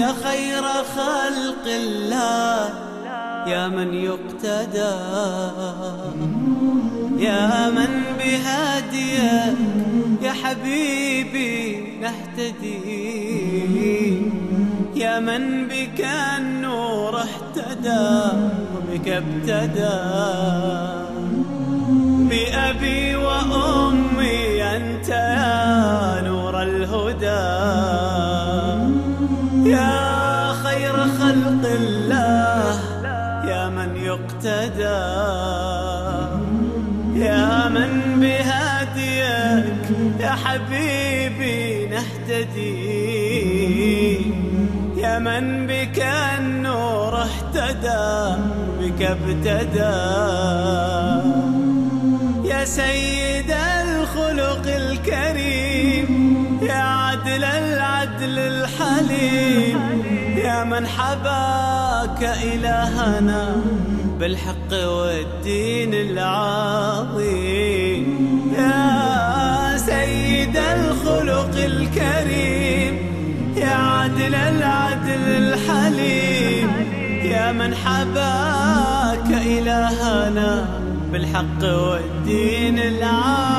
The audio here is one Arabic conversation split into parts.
يا خير خلق الله يا من يقتدى. يا من بهاديك يا حبيبي نهتدي. يا من بك النور اهتدى وبك ابتدى. بأبي وأمي أنت يا نور الهدى. حبيبي نهتدي. يا من بك النور اهتدى بك ابتدى. يا سيد الخلق الكريم يا عدل العدل الحليم. يا من حباك إلهنا بالحق والدين العظيم. سيد الخلق الكريم يا عدل العدل الحليم يا من حباك إلهنا بالحق والدين العظيم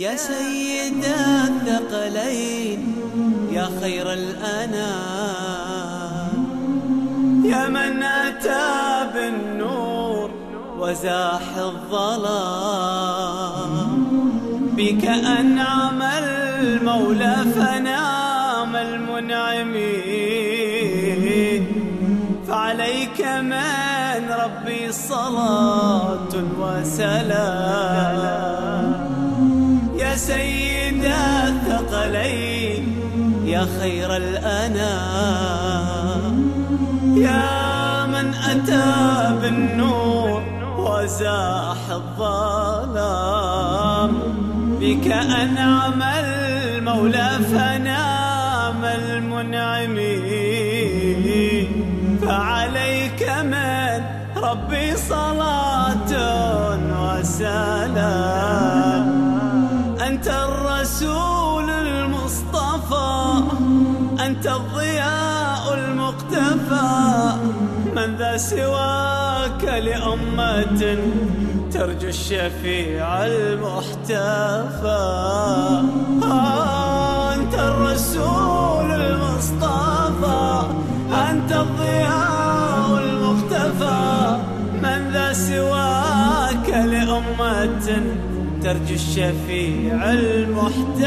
يا سيد الثقلين يا خير الأنام. يا من أتى بالنور وزاح الظلام. بك أنعم المولى فنام المنعمين. فعليك من ربي صلاة وسلام. يا سيد الثقلين يا خير الأنام. يا من أتى بالنور وزاح الظلام. بك أنعم المولى فنام المنعمين. فعليك من ربي صلاة وسلام. أنت الرسول المصطفى أنت الضياء المقتفى. من ذا سواك لأمة ترجو الشفيع المحتفى. أنت الرسول المصطفى أنت الضياء المختفى من ذا سواك لأمة ترجو الشفيع المحتفى